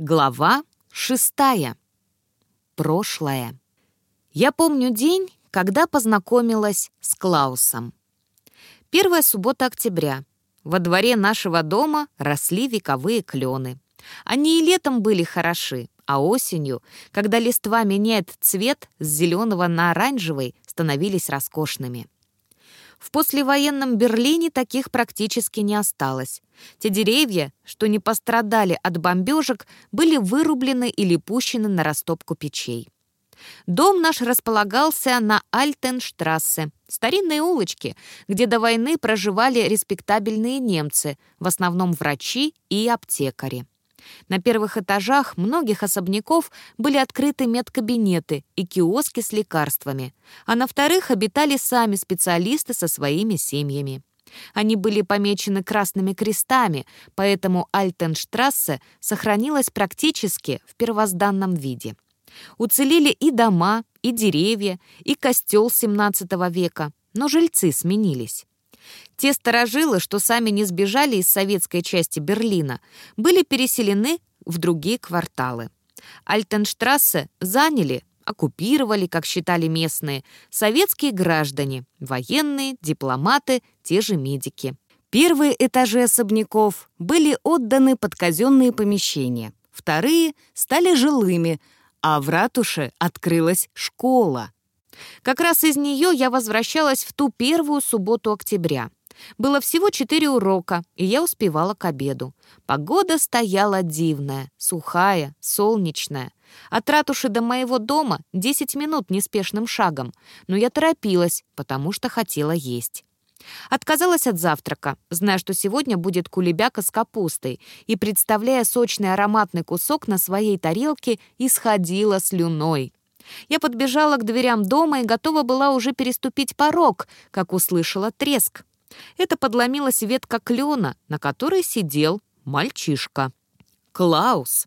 Глава шестая. Прошлое. Я помню день, когда познакомилась с Клаусом. Первая суббота октября. Во дворе нашего дома росли вековые клены. Они и летом были хороши, а осенью, когда листва меняет цвет с зеленого на оранжевый, становились роскошными. В послевоенном Берлине таких практически не осталось. Те деревья, что не пострадали от бомбежек, были вырублены или пущены на растопку печей. Дом наш располагался на Альтенштрассе, старинной улочке, где до войны проживали респектабельные немцы, в основном врачи и аптекари. На первых этажах многих особняков были открыты медкабинеты и киоски с лекарствами, а на вторых обитали сами специалисты со своими семьями. Они были помечены красными крестами, поэтому Альтенштрассе сохранилась практически в первозданном виде. Уцелели и дома, и деревья, и костел XVII века, но жильцы сменились. Те сторожилы, что сами не сбежали из советской части Берлина, были переселены в другие кварталы. Альтенштрассе заняли, оккупировали, как считали местные, советские граждане, военные, дипломаты, те же медики. Первые этажи особняков были отданы под казенные помещения, вторые стали жилыми, а в ратуше открылась школа. Как раз из нее я возвращалась в ту первую субботу октября. Было всего четыре урока, и я успевала к обеду. Погода стояла дивная, сухая, солнечная. От ратуши до моего дома 10 минут неспешным шагом, но я торопилась, потому что хотела есть. Отказалась от завтрака, зная, что сегодня будет кулебяка с капустой, и, представляя сочный ароматный кусок на своей тарелке, исходила слюной. Я подбежала к дверям дома и готова была уже переступить порог, как услышала треск. Это подломилась ветка клена, на которой сидел мальчишка. Клаус.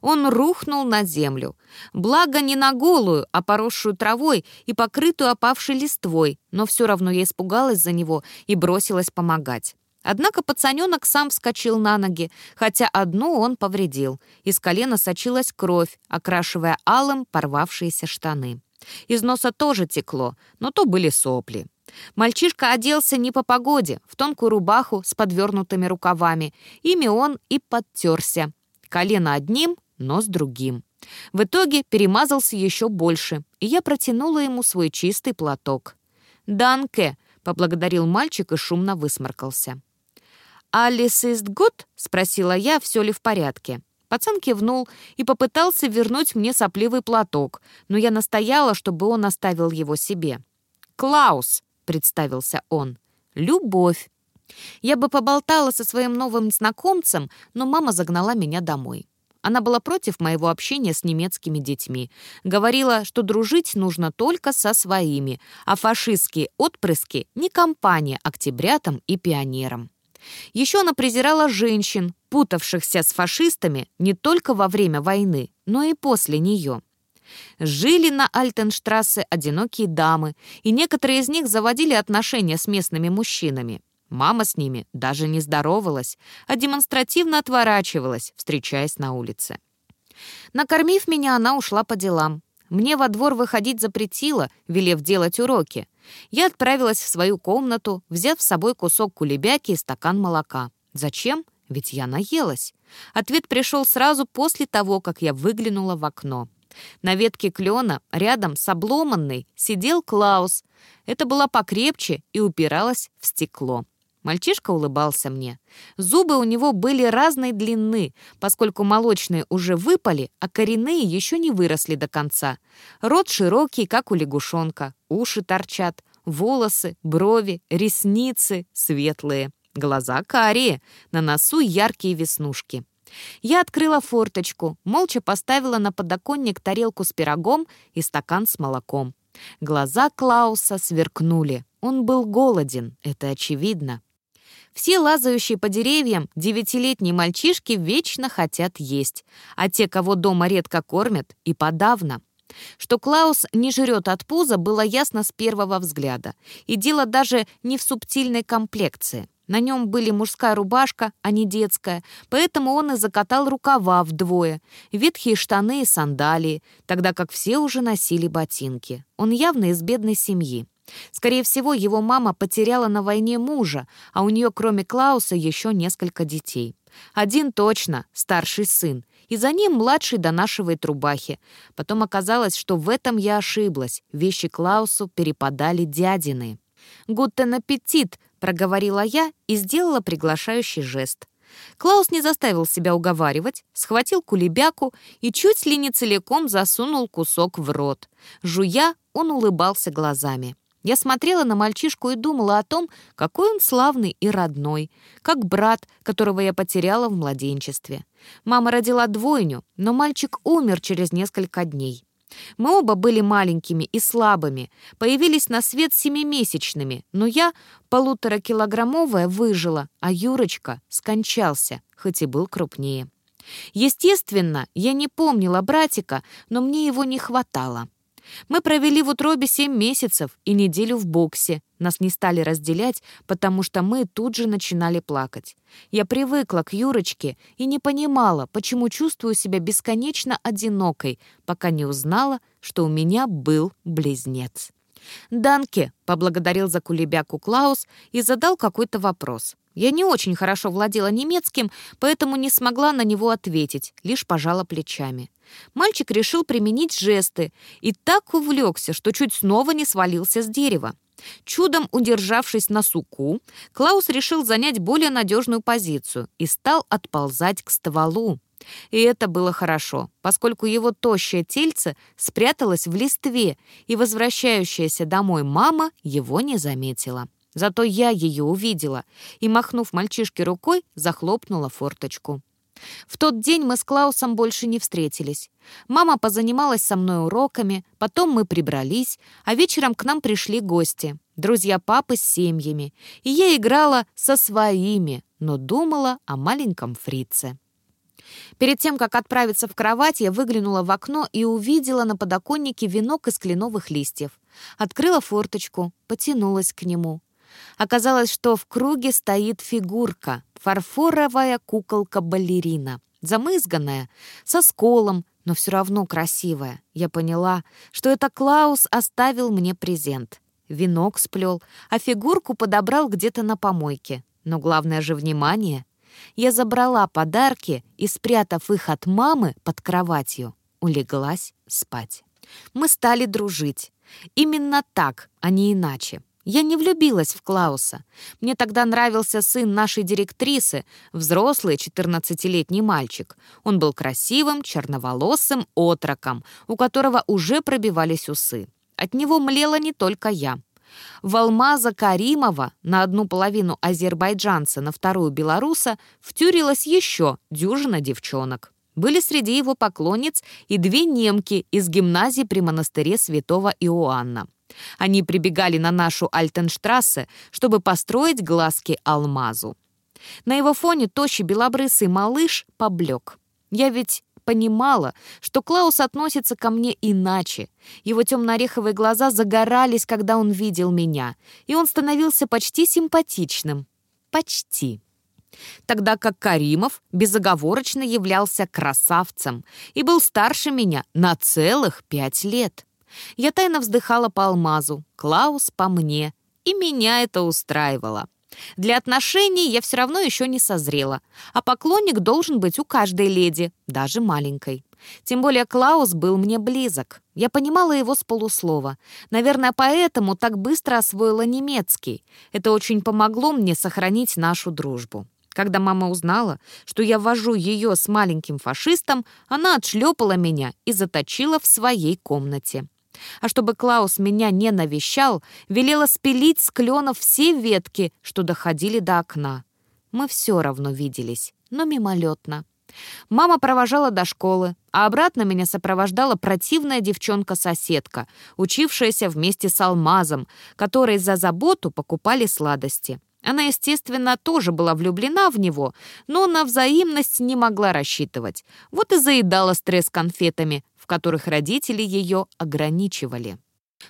Он рухнул на землю. Благо не на голую, а поросшую травой и покрытую опавшей листвой, но все равно я испугалась за него и бросилась помогать. Однако пацаненок сам вскочил на ноги, хотя одну он повредил. Из колена сочилась кровь, окрашивая алым порвавшиеся штаны. Из носа тоже текло, но то были сопли. Мальчишка оделся не по погоде, в тонкую рубаху с подвернутыми рукавами. Ими он и подтерся. Колено одним, нос другим. В итоге перемазался еще больше, и я протянула ему свой чистый платок. «Данке!» — поблагодарил мальчик и шумно высморкался. «Алис ist gut?» — спросила я, все ли в порядке. Пацан кивнул и попытался вернуть мне сопливый платок, но я настояла, чтобы он оставил его себе. «Клаус», — представился он, — «любовь». Я бы поболтала со своим новым знакомцем, но мама загнала меня домой. Она была против моего общения с немецкими детьми. Говорила, что дружить нужно только со своими, а фашистские отпрыски — не компания октябрятам и пионерам. Еще она презирала женщин, путавшихся с фашистами не только во время войны, но и после нее. Жили на Альтенштрассе одинокие дамы, и некоторые из них заводили отношения с местными мужчинами. Мама с ними даже не здоровалась, а демонстративно отворачивалась, встречаясь на улице. Накормив меня, она ушла по делам. Мне во двор выходить запретила, велев делать уроки. Я отправилась в свою комнату, взяв с собой кусок кулебяки и стакан молока. Зачем? Ведь я наелась. Ответ пришел сразу после того, как я выглянула в окно. На ветке клена, рядом с обломанной, сидел Клаус. Это была покрепче и упиралась в стекло. Мальчишка улыбался мне. Зубы у него были разной длины, поскольку молочные уже выпали, а коренные еще не выросли до конца. Рот широкий, как у лягушонка, уши торчат, волосы, брови, ресницы светлые, глаза карие, на носу яркие веснушки. Я открыла форточку, молча поставила на подоконник тарелку с пирогом и стакан с молоком. Глаза Клауса сверкнули. Он был голоден, это очевидно. Все лазающие по деревьям девятилетние мальчишки вечно хотят есть, а те, кого дома редко кормят, и подавно. Что Клаус не жрет от пуза, было ясно с первого взгляда. И дело даже не в субтильной комплекции. На нем были мужская рубашка, а не детская, поэтому он и закатал рукава вдвое, ветхие штаны и сандалии, тогда как все уже носили ботинки. Он явно из бедной семьи. Скорее всего, его мама потеряла на войне мужа, а у нее, кроме Клауса, еще несколько детей. Один точно, старший сын, и за ним младший донашивает рубахи. Потом оказалось, что в этом я ошиблась. Вещи Клаусу перепадали дядины. «Гуттен аппетит!» — проговорила я и сделала приглашающий жест. Клаус не заставил себя уговаривать, схватил кулебяку и чуть ли не целиком засунул кусок в рот. Жуя, он улыбался глазами. Я смотрела на мальчишку и думала о том, какой он славный и родной, как брат, которого я потеряла в младенчестве. Мама родила двойню, но мальчик умер через несколько дней. Мы оба были маленькими и слабыми, появились на свет семимесячными, но я, полуторакилограммовая, выжила, а Юрочка скончался, хоть и был крупнее. Естественно, я не помнила братика, но мне его не хватало. Мы провели в утробе семь месяцев и неделю в боксе. Нас не стали разделять, потому что мы тут же начинали плакать. Я привыкла к Юрочке и не понимала, почему чувствую себя бесконечно одинокой, пока не узнала, что у меня был близнец. «Данке», — поблагодарил за кулебяку Клаус и задал какой-то вопрос. Я не очень хорошо владела немецким, поэтому не смогла на него ответить, лишь пожала плечами. Мальчик решил применить жесты и так увлекся, что чуть снова не свалился с дерева. Чудом удержавшись на суку, Клаус решил занять более надежную позицию и стал отползать к стволу. И это было хорошо, поскольку его тощее тельце спряталось в листве, и возвращающаяся домой мама его не заметила. Зато я ее увидела и, махнув мальчишке рукой, захлопнула форточку. В тот день мы с Клаусом больше не встретились. Мама позанималась со мной уроками, потом мы прибрались, а вечером к нам пришли гости, друзья папы с семьями, и я играла со своими, но думала о маленьком фрице. Перед тем, как отправиться в кровать, я выглянула в окно и увидела на подоконнике венок из кленовых листьев. Открыла форточку, потянулась к нему. Оказалось, что в круге стоит фигурка, фарфоровая куколка-балерина, замызганная, со сколом, но все равно красивая. Я поняла, что это Клаус оставил мне презент. Венок сплел, а фигурку подобрал где-то на помойке. Но главное же внимание. Я забрала подарки и, спрятав их от мамы под кроватью, улеглась спать. Мы стали дружить. Именно так, а не иначе. Я не влюбилась в Клауса. Мне тогда нравился сын нашей директрисы, взрослый 14-летний мальчик. Он был красивым, черноволосым отроком, у которого уже пробивались усы. От него млела не только я. В Алмаза Каримова на одну половину азербайджанца, на вторую белоруса втюрилась еще дюжина девчонок. Были среди его поклонниц и две немки из гимназии при монастыре святого Иоанна. Они прибегали на нашу Альтенштрассе, чтобы построить глазки алмазу. На его фоне тощий белобрысый малыш поблек. Я ведь понимала, что Клаус относится ко мне иначе. Его темно-ореховые глаза загорались, когда он видел меня, и он становился почти симпатичным. Почти. Тогда как Каримов безоговорочно являлся красавцем и был старше меня на целых пять лет. Я тайно вздыхала по алмазу, Клаус по мне, и меня это устраивало. Для отношений я все равно еще не созрела, а поклонник должен быть у каждой леди, даже маленькой. Тем более Клаус был мне близок. Я понимала его с полуслова. Наверное, поэтому так быстро освоила немецкий. Это очень помогло мне сохранить нашу дружбу. Когда мама узнала, что я вожу ее с маленьким фашистом, она отшлепала меня и заточила в своей комнате. А чтобы Клаус меня не навещал, велела спилить с кленов все ветки, что доходили до окна. Мы все равно виделись, но мимолетно. Мама провожала до школы, а обратно меня сопровождала противная девчонка-соседка, учившаяся вместе с Алмазом, которой за заботу покупали сладости. Она, естественно, тоже была влюблена в него, но на взаимность не могла рассчитывать. Вот и заедала стресс конфетами, в которых родители ее ограничивали.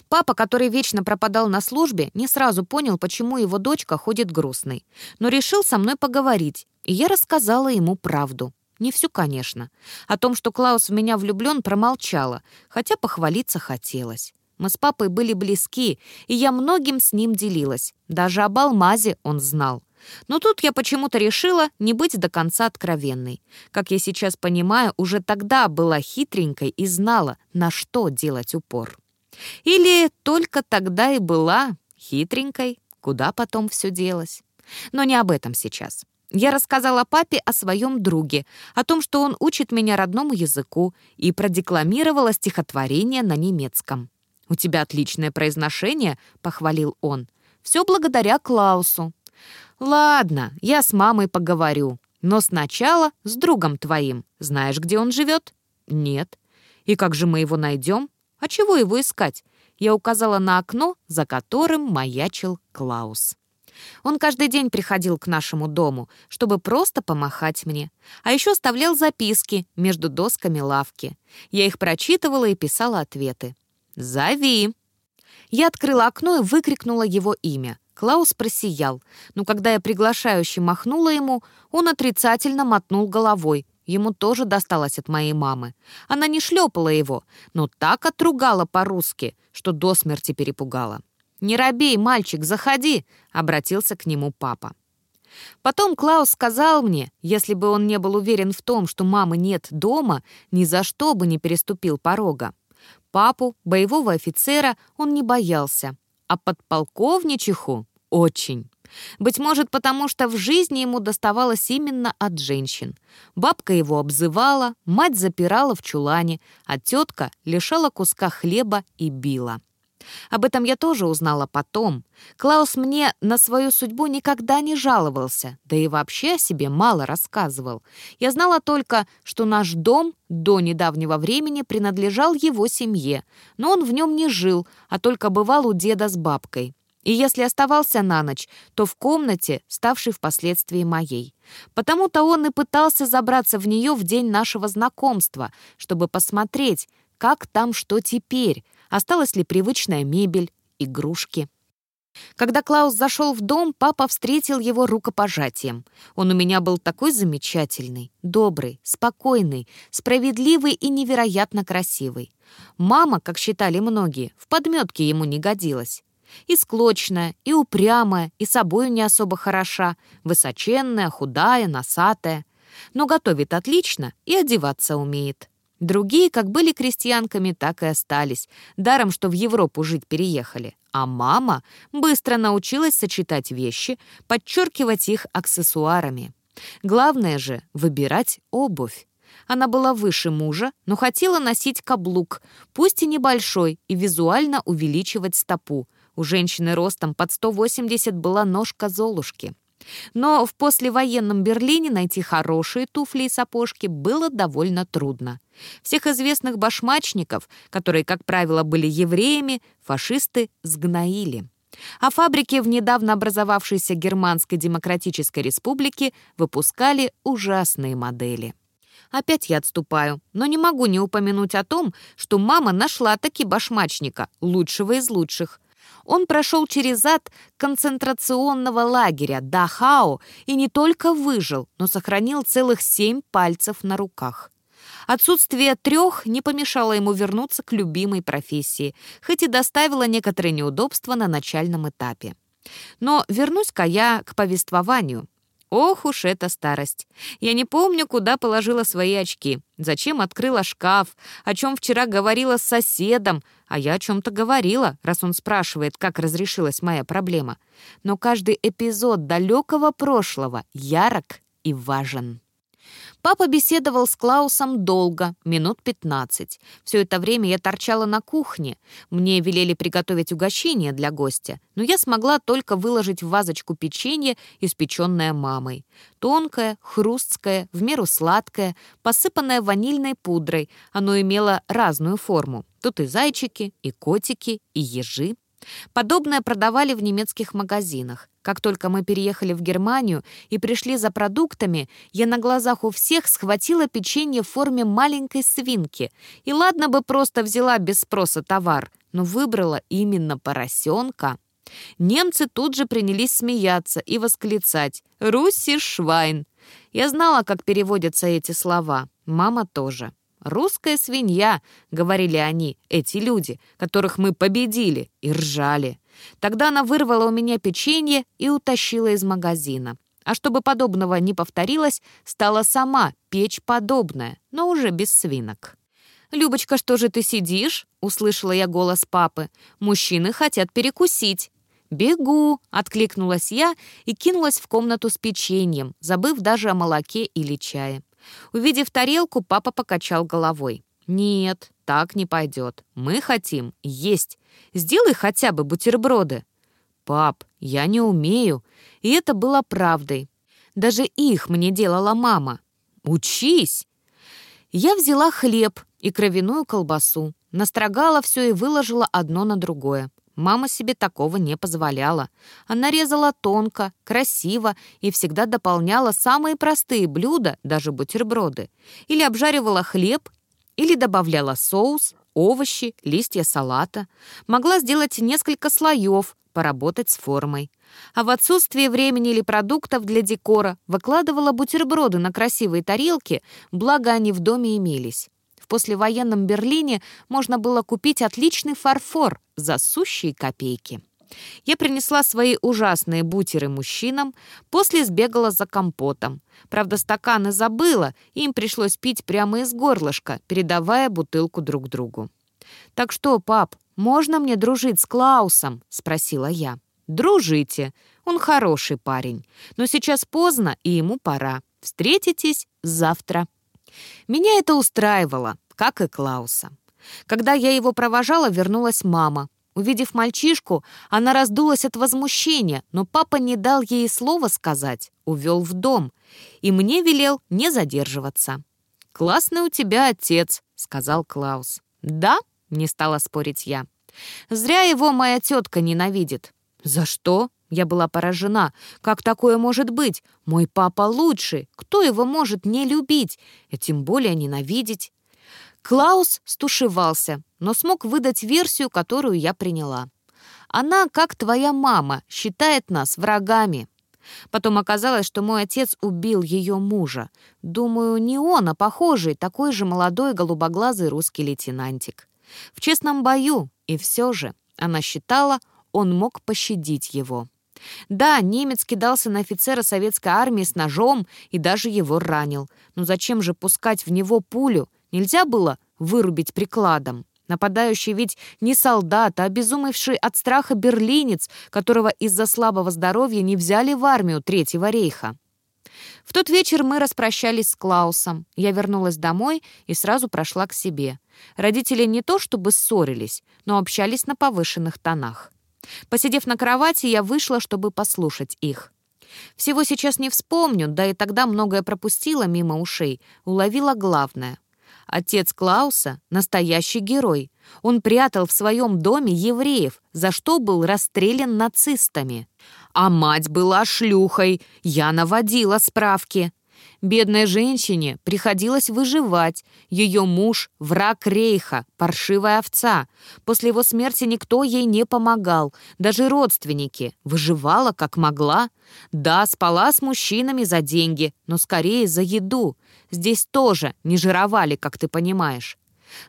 Папа, который вечно пропадал на службе, не сразу понял, почему его дочка ходит грустной, но решил со мной поговорить, и я рассказала ему правду. Не всю, конечно. О том, что Клаус в меня влюблен, промолчала, хотя похвалиться хотелось. Мы с папой были близки, и я многим с ним делилась. Даже об алмазе он знал. Но тут я почему-то решила не быть до конца откровенной. Как я сейчас понимаю, уже тогда была хитренькой и знала, на что делать упор. Или только тогда и была хитренькой, куда потом все делось. Но не об этом сейчас. Я рассказала папе о своем друге, о том, что он учит меня родному языку, и продекламировала стихотворение на немецком. «У тебя отличное произношение», — похвалил он. «Все благодаря Клаусу». «Ладно, я с мамой поговорю, но сначала с другом твоим. Знаешь, где он живет?» «Нет». «И как же мы его найдем?» «А чего его искать?» Я указала на окно, за которым маячил Клаус. Он каждый день приходил к нашему дому, чтобы просто помахать мне. А еще оставлял записки между досками лавки. Я их прочитывала и писала ответы. «Зови!» Я открыла окно и выкрикнула его имя. Клаус просиял, но когда я приглашающе махнула ему, он отрицательно мотнул головой. Ему тоже досталось от моей мамы. Она не шлепала его, но так отругала по-русски, что до смерти перепугала. «Не робей, мальчик, заходи!» — обратился к нему папа. Потом Клаус сказал мне, если бы он не был уверен в том, что мамы нет дома, ни за что бы не переступил порога. Папу, боевого офицера, он не боялся, а подполковничиху — очень. Быть может, потому что в жизни ему доставалось именно от женщин. Бабка его обзывала, мать запирала в чулане, а тетка лишала куска хлеба и била. Об этом я тоже узнала потом. Клаус мне на свою судьбу никогда не жаловался, да и вообще о себе мало рассказывал. Я знала только, что наш дом до недавнего времени принадлежал его семье, но он в нем не жил, а только бывал у деда с бабкой. И если оставался на ночь, то в комнате, ставшей впоследствии моей. Потому-то он и пытался забраться в нее в день нашего знакомства, чтобы посмотреть, как там что теперь, Осталась ли привычная мебель, игрушки? Когда Клаус зашел в дом, папа встретил его рукопожатием. Он у меня был такой замечательный, добрый, спокойный, справедливый и невероятно красивый. Мама, как считали многие, в подметке ему не годилась. И склочная, и упрямая, и собою не особо хороша, высоченная, худая, носатая. Но готовит отлично и одеваться умеет. Другие как были крестьянками, так и остались, даром, что в Европу жить переехали. А мама быстро научилась сочетать вещи, подчеркивать их аксессуарами. Главное же — выбирать обувь. Она была выше мужа, но хотела носить каблук, пусть и небольшой, и визуально увеличивать стопу. У женщины ростом под 180 была ножка Золушки. Но в послевоенном Берлине найти хорошие туфли и сапожки было довольно трудно. Всех известных башмачников, которые, как правило, были евреями, фашисты сгноили. А фабрики в недавно образовавшейся Германской Демократической Республике выпускали ужасные модели. Опять я отступаю, но не могу не упомянуть о том, что мама нашла таки башмачника, лучшего из лучших. Он прошел через ад концентрационного лагеря Дахау и не только выжил, но сохранил целых семь пальцев на руках. Отсутствие трех не помешало ему вернуться к любимой профессии, хоть и доставило некоторые неудобства на начальном этапе. Но вернусь-ка я к повествованию. Ох уж эта старость. Я не помню, куда положила свои очки, зачем открыла шкаф, о чем вчера говорила с соседом, а я о чем-то говорила, раз он спрашивает, как разрешилась моя проблема. Но каждый эпизод далекого прошлого ярок и важен. Папа беседовал с Клаусом долго, минут пятнадцать. Все это время я торчала на кухне. Мне велели приготовить угощение для гостя, но я смогла только выложить в вазочку печенье, испеченное мамой. Тонкое, хрусткое, в меру сладкое, посыпанное ванильной пудрой. Оно имело разную форму. Тут и зайчики, и котики, и ежи. Подобное продавали в немецких магазинах. Как только мы переехали в Германию и пришли за продуктами, я на глазах у всех схватила печенье в форме маленькой свинки. И ладно бы просто взяла без спроса товар, но выбрала именно поросенка. Немцы тут же принялись смеяться и восклицать «Русси Швайн!». Я знала, как переводятся эти слова. Мама тоже. «Русская свинья», — говорили они, эти люди, которых мы победили, и ржали. Тогда она вырвала у меня печенье и утащила из магазина. А чтобы подобного не повторилось, стала сама печь подобное, но уже без свинок. «Любочка, что же ты сидишь?» — услышала я голос папы. «Мужчины хотят перекусить». «Бегу!» — откликнулась я и кинулась в комнату с печеньем, забыв даже о молоке или чае. Увидев тарелку, папа покачал головой. «Нет, так не пойдет. Мы хотим есть. Сделай хотя бы бутерброды». «Пап, я не умею». И это было правдой. Даже их мне делала мама. «Учись!» Я взяла хлеб и кровяную колбасу, настрогала все и выложила одно на другое. Мама себе такого не позволяла. Она резала тонко, красиво и всегда дополняла самые простые блюда, даже бутерброды. Или обжаривала хлеб, или добавляла соус, овощи, листья салата. Могла сделать несколько слоев, поработать с формой. А в отсутствие времени или продуктов для декора выкладывала бутерброды на красивые тарелки, благо они в доме имелись. В послевоенном Берлине можно было купить отличный фарфор за сущие копейки. Я принесла свои ужасные бутеры мужчинам, после сбегала за компотом. Правда, стаканы забыла, и им пришлось пить прямо из горлышка, передавая бутылку друг другу. «Так что, пап, можно мне дружить с Клаусом?» — спросила я. «Дружите. Он хороший парень. Но сейчас поздно, и ему пора. Встретитесь завтра». Меня это устраивало, как и Клауса. Когда я его провожала, вернулась мама. Увидев мальчишку, она раздулась от возмущения, но папа не дал ей слова сказать, увел в дом, и мне велел не задерживаться. «Классный у тебя отец», — сказал Клаус. «Да?» — не стала спорить я. «Зря его моя тетка ненавидит». «За что?» Я была поражена. Как такое может быть? Мой папа лучший. Кто его может не любить? И тем более ненавидеть? Клаус стушевался, но смог выдать версию, которую я приняла. Она, как твоя мама, считает нас врагами. Потом оказалось, что мой отец убил ее мужа. Думаю, не он, а похожий, такой же молодой голубоглазый русский лейтенантик. В честном бою, и все же, она считала, он мог пощадить его. Да, немец кидался на офицера советской армии с ножом и даже его ранил. Но зачем же пускать в него пулю? Нельзя было вырубить прикладом. Нападающий ведь не солдат, а обезумевший от страха берлинец, которого из-за слабого здоровья не взяли в армию Третьего рейха. В тот вечер мы распрощались с Клаусом. Я вернулась домой и сразу прошла к себе. Родители не то чтобы ссорились, но общались на повышенных тонах. Посидев на кровати, я вышла, чтобы послушать их. Всего сейчас не вспомню, да и тогда многое пропустила мимо ушей, уловила главное. Отец Клауса — настоящий герой. Он прятал в своем доме евреев, за что был расстрелян нацистами. А мать была шлюхой, я наводила справки. Бедной женщине приходилось выживать. Ее муж — враг рейха, паршивая овца. После его смерти никто ей не помогал, даже родственники. Выживала как могла. Да, спала с мужчинами за деньги, но скорее за еду. Здесь тоже не жировали, как ты понимаешь.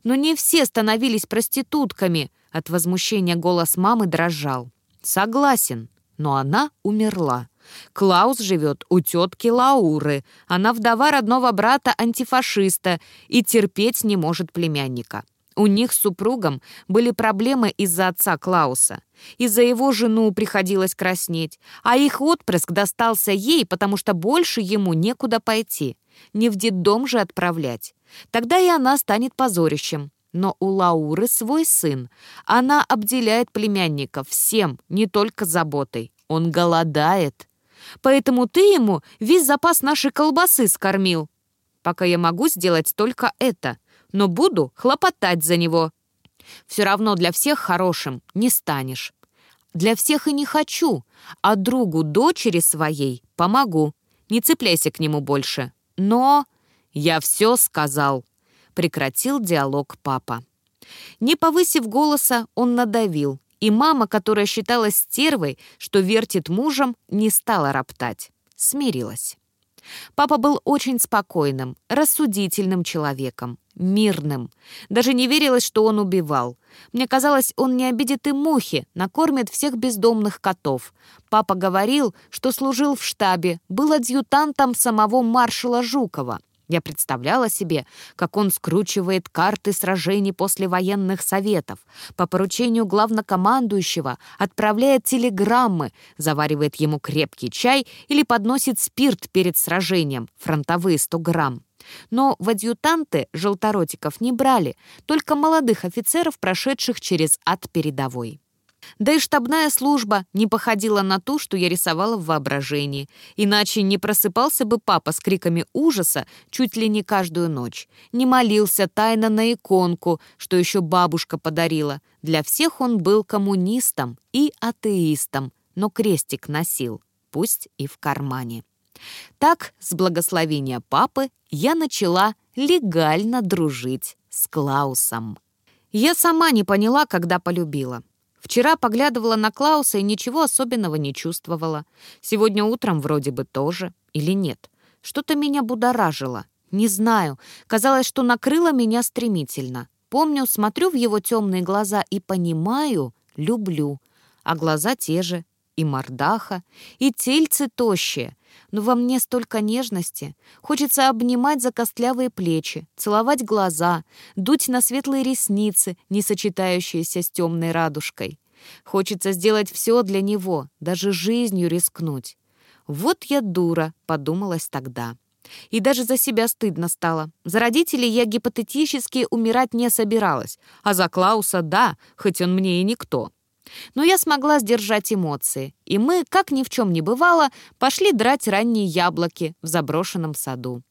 Но не все становились проститутками. От возмущения голос мамы дрожал. Согласен, но она умерла. Клаус живет у тетки Лауры. Она вдова родного брата-антифашиста и терпеть не может племянника. У них с супругом были проблемы из-за отца Клауса. Из-за его жену приходилось краснеть, а их отпрыск достался ей, потому что больше ему некуда пойти. Не в детдом же отправлять. Тогда и она станет позорищем. Но у Лауры свой сын. Она обделяет племянника всем, не только заботой. Он голодает. Поэтому ты ему весь запас нашей колбасы скормил. Пока я могу сделать только это, но буду хлопотать за него. Все равно для всех хорошим не станешь. для всех и не хочу, а другу дочери своей помогу. Не цепляйся к нему больше. Но я все сказал. Прекратил диалог папа. Не повысив голоса, он надавил, и мама, которая считалась стервой, что вертит мужем, не стала роптать. Смирилась. Папа был очень спокойным, рассудительным человеком, мирным. Даже не верилось, что он убивал. Мне казалось, он не обидит и мухи, накормит всех бездомных котов. Папа говорил, что служил в штабе, был адъютантом самого маршала Жукова. Я представляла себе, как он скручивает карты сражений после военных советов, по поручению главнокомандующего отправляет телеграммы, заваривает ему крепкий чай или подносит спирт перед сражением, фронтовые 100 грамм. Но в адъютанты желторотиков не брали, только молодых офицеров, прошедших через ад передовой. Да и штабная служба не походила на ту, что я рисовала в воображении. Иначе не просыпался бы папа с криками ужаса чуть ли не каждую ночь. Не молился тайно на иконку, что еще бабушка подарила. Для всех он был коммунистом и атеистом, но крестик носил, пусть и в кармане. Так, с благословения папы, я начала легально дружить с Клаусом. Я сама не поняла, когда полюбила. Вчера поглядывала на Клауса и ничего особенного не чувствовала. Сегодня утром вроде бы тоже. Или нет? Что-то меня будоражило. Не знаю. Казалось, что накрыло меня стремительно. Помню, смотрю в его темные глаза и понимаю, люблю. А глаза те же. И мордаха, и тельцы тощие но во мне столько нежности. Хочется обнимать за костлявые плечи, целовать глаза, дуть на светлые ресницы, не сочетающиеся с темной радужкой. Хочется сделать все для него, даже жизнью рискнуть. «Вот я дура», — подумалась тогда. И даже за себя стыдно стало. За родителей я гипотетически умирать не собиралась, а за Клауса — да, хоть он мне и никто. Но я смогла сдержать эмоции, и мы, как ни в чем не бывало, пошли драть ранние яблоки в заброшенном саду.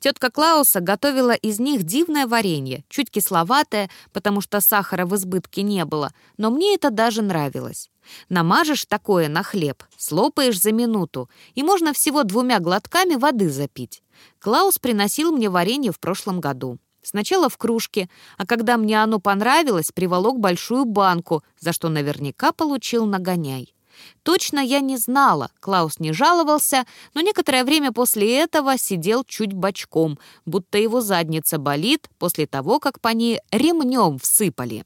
Тетка Клауса готовила из них дивное варенье, чуть кисловатое, потому что сахара в избытке не было, но мне это даже нравилось. Намажешь такое на хлеб, слопаешь за минуту, и можно всего двумя глотками воды запить. Клаус приносил мне варенье в прошлом году. Сначала в кружке, а когда мне оно понравилось, приволок большую банку, за что наверняка получил нагоняй. Точно я не знала, Клаус не жаловался, но некоторое время после этого сидел чуть бочком, будто его задница болит после того, как по ней ремнем всыпали.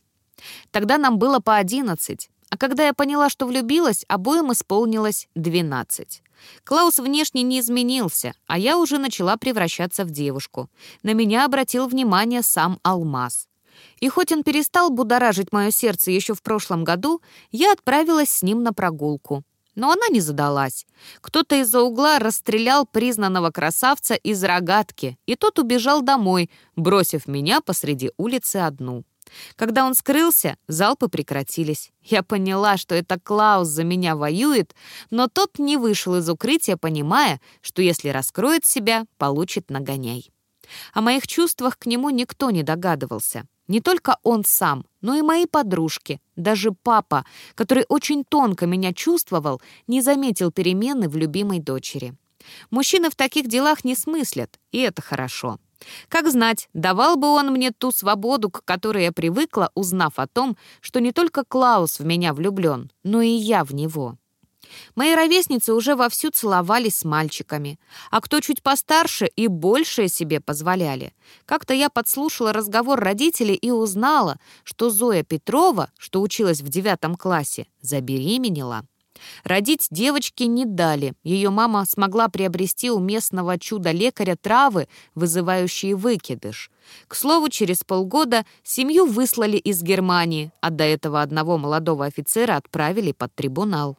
Тогда нам было по одиннадцать, а когда я поняла, что влюбилась, обоим исполнилось двенадцать. Клаус внешне не изменился, а я уже начала превращаться в девушку. На меня обратил внимание сам Алмаз. И хоть он перестал будоражить мое сердце еще в прошлом году, я отправилась с ним на прогулку. Но она не задалась. Кто-то из-за угла расстрелял признанного красавца из рогатки, и тот убежал домой, бросив меня посреди улицы одну. Когда он скрылся, залпы прекратились. Я поняла, что это Клаус за меня воюет, но тот не вышел из укрытия, понимая, что если раскроет себя, получит нагоняй. О моих чувствах к нему никто не догадывался. Не только он сам, но и мои подружки, даже папа, который очень тонко меня чувствовал, не заметил перемены в любимой дочери. Мужчины в таких делах не смыслят, и это хорошо. Как знать, давал бы он мне ту свободу, к которой я привыкла, узнав о том, что не только Клаус в меня влюблен, но и я в него. Мои ровесницы уже вовсю целовались с мальчиками, а кто чуть постарше и большее себе позволяли. Как-то я подслушала разговор родителей и узнала, что Зоя Петрова, что училась в девятом классе, забеременела. Родить девочки не дали. Ее мама смогла приобрести у местного чуда-лекаря травы, вызывающие выкидыш. К слову, через полгода семью выслали из Германии, а до этого одного молодого офицера отправили под трибунал.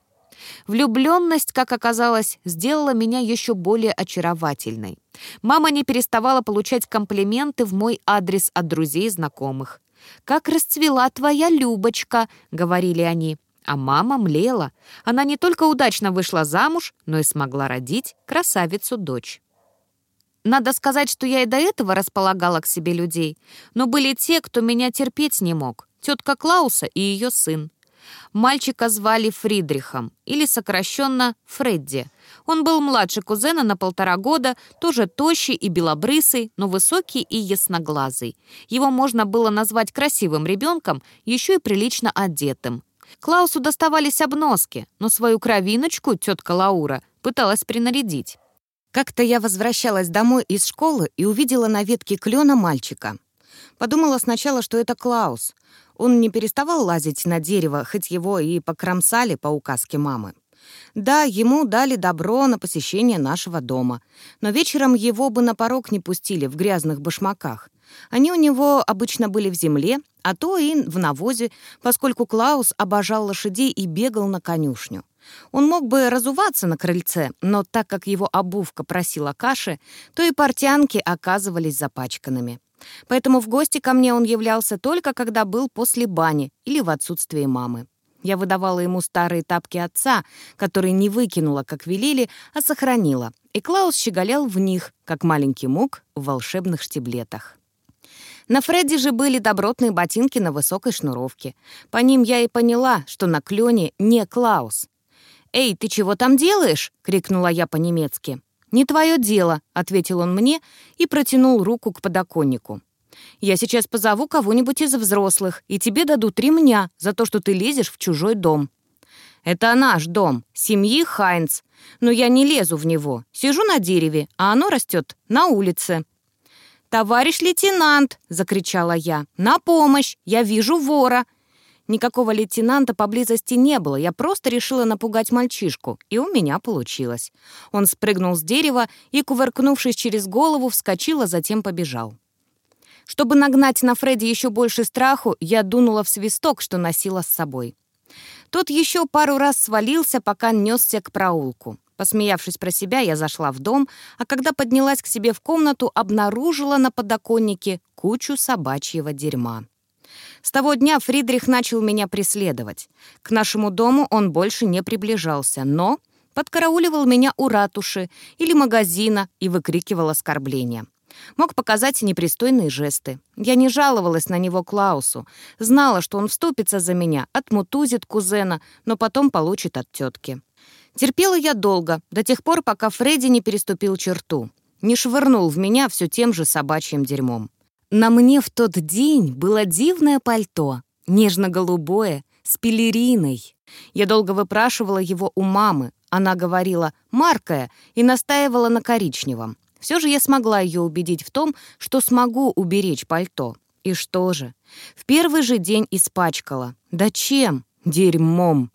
Влюбленность, как оказалось, сделала меня еще более очаровательной. Мама не переставала получать комплименты в мой адрес от друзей и знакомых. «Как расцвела твоя Любочка», — говорили они. А мама млела. Она не только удачно вышла замуж, но и смогла родить красавицу-дочь. Надо сказать, что я и до этого располагала к себе людей, но были те, кто меня терпеть не мог. Тетка Клауса и ее сын. Мальчика звали Фридрихом, или сокращенно Фредди. Он был младше кузена на полтора года, тоже тощий и белобрысый, но высокий и ясноглазый. Его можно было назвать красивым ребенком, еще и прилично одетым. Клаусу доставались обноски, но свою кровиночку тетка Лаура пыталась принарядить. Как-то я возвращалась домой из школы и увидела на ветке клена мальчика. Подумала сначала, что это Клаус. Он не переставал лазить на дерево, хоть его и покромсали по указке мамы. Да, ему дали добро на посещение нашего дома, но вечером его бы на порог не пустили в грязных башмаках. Они у него обычно были в земле, а то и в навозе, поскольку Клаус обожал лошадей и бегал на конюшню. Он мог бы разуваться на крыльце, но так как его обувка просила каши, то и портянки оказывались запачканными. Поэтому в гости ко мне он являлся только когда был после бани или в отсутствии мамы. Я выдавала ему старые тапки отца, которые не выкинула, как велели, а сохранила, и Клаус щеголял в них, как маленький мук в волшебных штиблетах. На Фредди же были добротные ботинки на высокой шнуровке. По ним я и поняла, что на клене не Клаус. «Эй, ты чего там делаешь?» — крикнула я по-немецки. «Не твое дело», — ответил он мне и протянул руку к подоконнику. «Я сейчас позову кого-нибудь из взрослых, и тебе дадут ремня за то, что ты лезешь в чужой дом». «Это наш дом, семьи Хайнц, но я не лезу в него. Сижу на дереве, а оно растет на улице». «Товарищ лейтенант!» — закричала я. «На помощь! Я вижу вора!» Никакого лейтенанта поблизости не было, я просто решила напугать мальчишку, и у меня получилось. Он спрыгнул с дерева и, кувыркнувшись через голову, вскочил, а затем побежал. Чтобы нагнать на Фредди еще больше страху, я дунула в свисток, что носила с собой. Тот еще пару раз свалился, пока несся к проулку. Посмеявшись про себя, я зашла в дом, а когда поднялась к себе в комнату, обнаружила на подоконнике кучу собачьего дерьма. С того дня Фридрих начал меня преследовать. К нашему дому он больше не приближался, но подкарауливал меня у ратуши или магазина и выкрикивал оскорбления. Мог показать непристойные жесты. Я не жаловалась на него Клаусу. Знала, что он вступится за меня, отмутузит кузена, но потом получит от тетки. Терпела я долго, до тех пор, пока Фредди не переступил черту. Не швырнул в меня все тем же собачьим дерьмом. На мне в тот день было дивное пальто, нежно-голубое, с пелериной. Я долго выпрашивала его у мамы. Она говорила «маркая» и настаивала на коричневом. Все же я смогла ее убедить в том, что смогу уберечь пальто. И что же? В первый же день испачкала. Да чем? Дерьмом.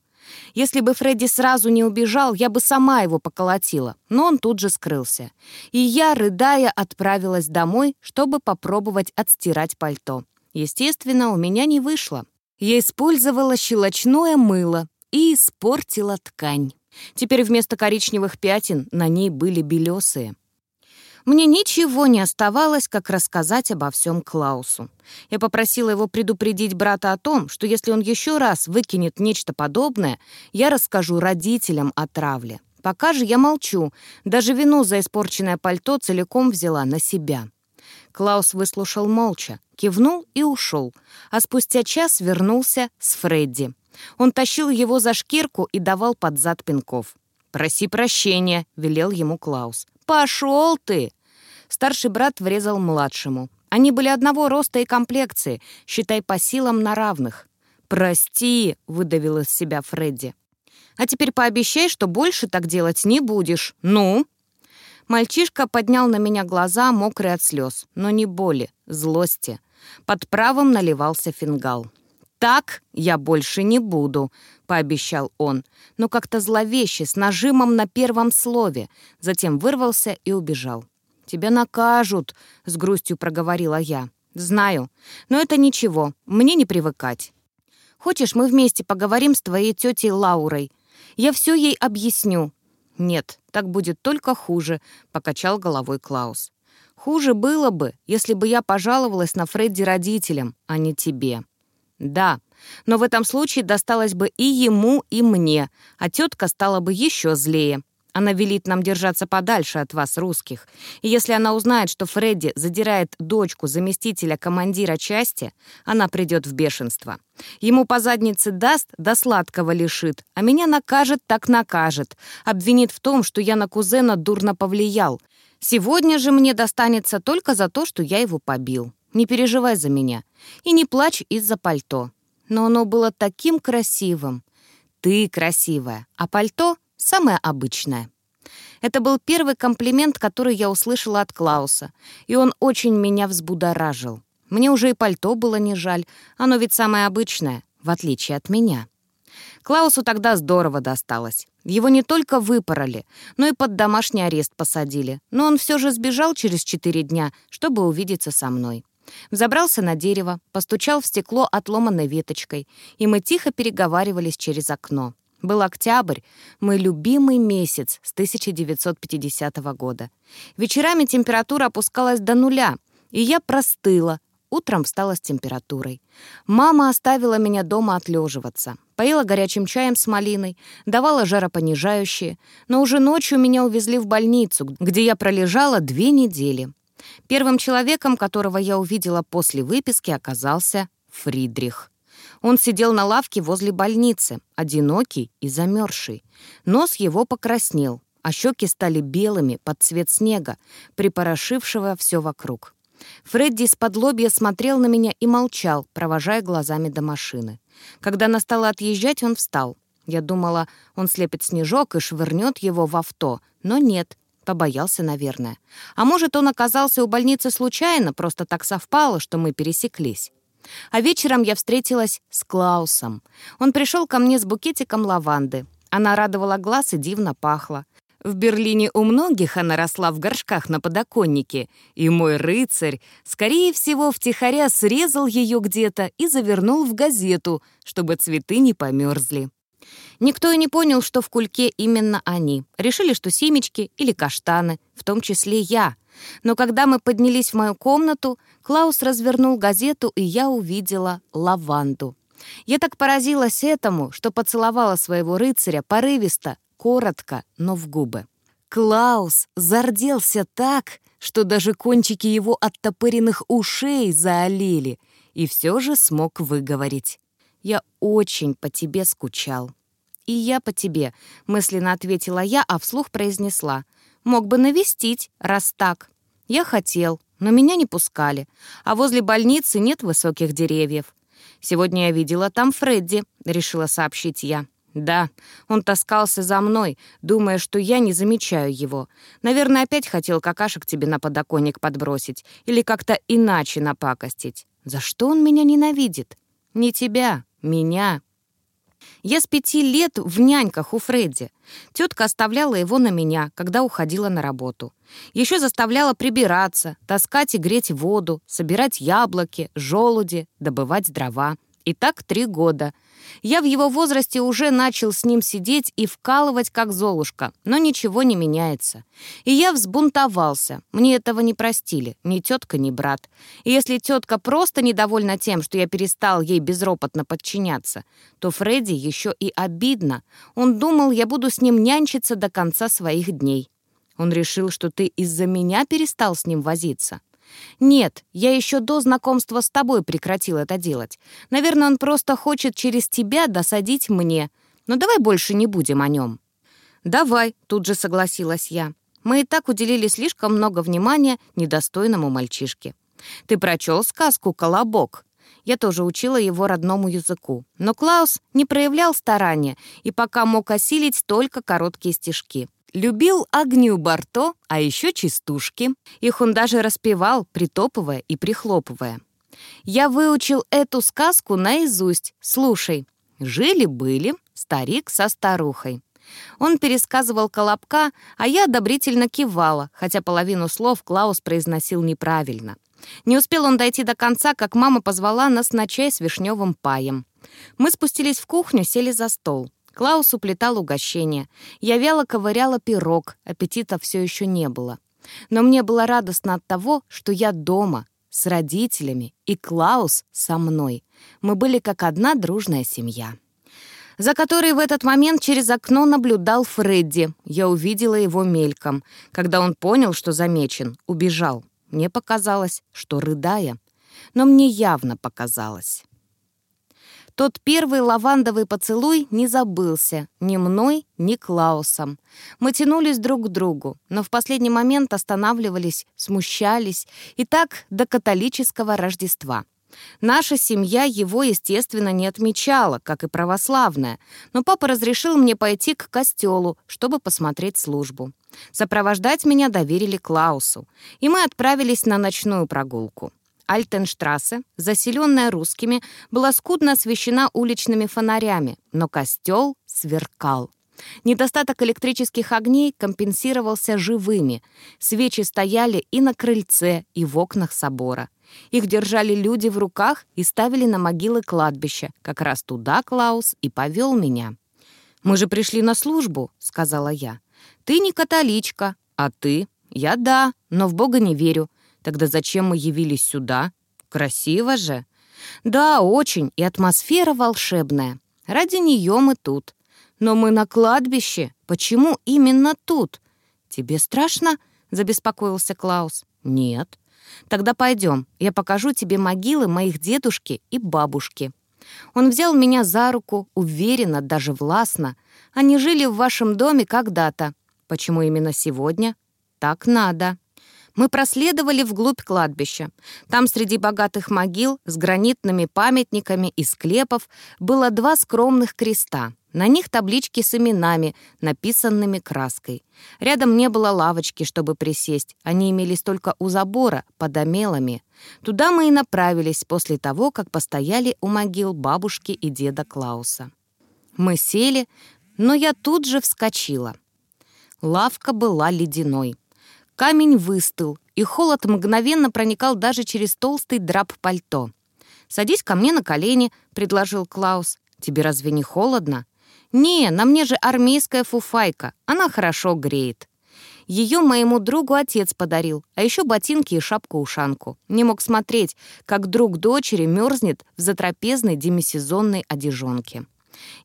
Если бы Фредди сразу не убежал, я бы сама его поколотила, но он тут же скрылся. И я, рыдая, отправилась домой, чтобы попробовать отстирать пальто. Естественно, у меня не вышло. Я использовала щелочное мыло и испортила ткань. Теперь вместо коричневых пятен на ней были белесые. Мне ничего не оставалось, как рассказать обо всем Клаусу. Я попросила его предупредить брата о том, что если он еще раз выкинет нечто подобное, я расскажу родителям о травле. Пока же я молчу, даже вину за испорченное пальто целиком взяла на себя. Клаус выслушал молча, кивнул и ушел, а спустя час вернулся с Фредди. Он тащил его за шкирку и давал под зад пинков. «Проси прощения», — велел ему Клаус. «Пошел ты!» Старший брат врезал младшему. Они были одного роста и комплекции, считай, по силам на равных. «Прости», — выдавил из себя Фредди. «А теперь пообещай, что больше так делать не будешь. Ну?» Мальчишка поднял на меня глаза, мокрые от слез, но не боли, злости. Под правым наливался фингал. «Так я больше не буду», — пообещал он, но как-то зловеще, с нажимом на первом слове, затем вырвался и убежал. «Тебя накажут», — с грустью проговорила я. «Знаю, но это ничего, мне не привыкать. Хочешь, мы вместе поговорим с твоей тетей Лаурой? Я все ей объясню». «Нет, так будет только хуже», — покачал головой Клаус. «Хуже было бы, если бы я пожаловалась на Фредди родителям, а не тебе». «Да, но в этом случае досталось бы и ему, и мне, а тетка стала бы еще злее. Она велит нам держаться подальше от вас, русских. И если она узнает, что Фредди задирает дочку заместителя командира части, она придет в бешенство. Ему по заднице даст, да сладкого лишит, а меня накажет, так накажет. Обвинит в том, что я на кузена дурно повлиял. Сегодня же мне достанется только за то, что я его побил. Не переживай за меня. И не плачь из-за пальто. Но оно было таким красивым. Ты красивая, а пальто — самое обычное. Это был первый комплимент, который я услышала от Клауса, и он очень меня взбудоражил. Мне уже и пальто было не жаль, оно ведь самое обычное, в отличие от меня. Клаусу тогда здорово досталось. Его не только выпороли, но и под домашний арест посадили. Но он все же сбежал через четыре дня, чтобы увидеться со мной. Взобрался на дерево, постучал в стекло отломанной веточкой, и мы тихо переговаривались через окно. Был октябрь, мой любимый месяц с 1950 года. Вечерами температура опускалась до нуля, и я простыла, утром встала с температурой. Мама оставила меня дома отлеживаться. Поела горячим чаем с малиной, давала жаропонижающие, но уже ночью меня увезли в больницу, где я пролежала две недели. Первым человеком, которого я увидела после выписки, оказался Фридрих. Он сидел на лавке возле больницы, одинокий и замерзший. Нос его покраснел, а щеки стали белыми под цвет снега, припорошившего все вокруг. Фредди из-под лобья смотрел на меня и молчал, провожая глазами до машины. Когда настало отъезжать, он встал. Я думала, он слепит снежок и швырнет его в авто, но нет, Побоялся, наверное. А может, он оказался у больницы случайно, просто так совпало, что мы пересеклись. А вечером я встретилась с Клаусом. Он пришел ко мне с букетиком лаванды. Она радовала глаз и дивно пахла. В Берлине у многих она росла в горшках на подоконнике, и мой рыцарь, скорее всего, втихаря срезал ее где-то и завернул в газету, чтобы цветы не померзли. Никто и не понял, что в кульке именно они. Решили, что семечки или каштаны, в том числе я. Но когда мы поднялись в мою комнату, Клаус развернул газету, и я увидела лаванду. Я так поразилась этому, что поцеловала своего рыцаря порывисто, коротко, но в губы. Клаус зарделся так, что даже кончики его оттопыренных ушей заолели, и все же смог выговорить. «Я очень по тебе скучал». «И я по тебе», — мысленно ответила я, а вслух произнесла. «Мог бы навестить, раз так». Я хотел, но меня не пускали. А возле больницы нет высоких деревьев. «Сегодня я видела там Фредди», — решила сообщить я. «Да, он таскался за мной, думая, что я не замечаю его. Наверное, опять хотел какашек тебе на подоконник подбросить или как-то иначе напакостить. За что он меня ненавидит? Не тебя, меня, я с пяти лет в няньках у Фредди. Тетка оставляла его на меня, когда уходила на работу. Еще заставляла прибираться, таскать и греть воду, собирать яблоки, желуди, добывать дрова. И так три года. Я в его возрасте уже начал с ним сидеть и вкалывать, как Золушка, но ничего не меняется. И я взбунтовался. Мне этого не простили, ни тетка, ни брат. И если тетка просто недовольна тем, что я перестал ей безропотно подчиняться, то Фредди еще и обидно. Он думал, я буду с ним нянчиться до конца своих дней. Он решил, что ты из-за меня перестал с ним возиться. «Нет, я еще до знакомства с тобой прекратил это делать. Наверное, он просто хочет через тебя досадить мне. Но давай больше не будем о нем». «Давай», — тут же согласилась я. Мы и так уделили слишком много внимания недостойному мальчишке. «Ты прочел сказку «Колобок»?» Я тоже учила его родному языку. Но Клаус не проявлял старания и пока мог осилить только короткие стишки. Любил огню Барто, а еще частушки. Их он даже распевал, притопывая и прихлопывая. Я выучил эту сказку наизусть. Слушай. Жили-были старик со старухой. Он пересказывал Колобка, а я одобрительно кивала, хотя половину слов Клаус произносил неправильно. Не успел он дойти до конца, как мама позвала нас на чай с вишневым паем. Мы спустились в кухню, сели за стол. Клаус уплетал угощение. Я вяло ковыряла пирог, аппетита все еще не было. Но мне было радостно от того, что я дома, с родителями, и Клаус со мной. Мы были как одна дружная семья. за которой в этот момент через окно наблюдал Фредди. Я увидела его мельком. Когда он понял, что замечен, убежал. Мне показалось, что рыдая. Но мне явно показалось. Тот первый лавандовый поцелуй не забылся ни мной, ни Клаусом. Мы тянулись друг к другу, но в последний момент останавливались, смущались, и так до католического Рождества. Наша семья его, естественно, не отмечала, как и православная, но папа разрешил мне пойти к костелу, чтобы посмотреть службу. Сопровождать меня доверили Клаусу, и мы отправились на ночную прогулку. Альтенштрассе, заселенная русскими, была скудно освещена уличными фонарями, но костел сверкал. Недостаток электрических огней компенсировался живыми. Свечи стояли и на крыльце, и в окнах собора. Их держали люди в руках и ставили на могилы кладбища. Как раз туда Клаус и повел меня. «Мы же пришли на службу», — сказала я. «Ты не католичка, а ты?» «Я да, но в Бога не верю. Тогда зачем мы явились сюда? Красиво же. Да, очень, и атмосфера волшебная. Ради нее мы тут. Но мы на кладбище. Почему именно тут? Тебе страшно? Забеспокоился Клаус. Нет. Тогда пойдем, я покажу тебе могилы моих дедушки и бабушки. Он взял меня за руку, уверенно, даже властно. Они жили в вашем доме когда-то. Почему именно сегодня? Так надо. Мы проследовали вглубь кладбища. Там среди богатых могил с гранитными памятниками и склепов было два скромных креста. На них таблички с именами, написанными краской. Рядом не было лавочки, чтобы присесть. Они имелись только у забора, под омелами. Туда мы и направились после того, как постояли у могил бабушки и деда Клауса. Мы сели, но я тут же вскочила. Лавка была ледяной. Камень выстыл, и холод мгновенно проникал даже через толстый драп пальто. «Садись ко мне на колени», — предложил Клаус. «Тебе разве не холодно?» «Не, на мне же армейская фуфайка. Она хорошо греет». Ее моему другу отец подарил, а еще ботинки и шапку-ушанку. Не мог смотреть, как друг дочери мерзнет в затрапезной демисезонной одежонке.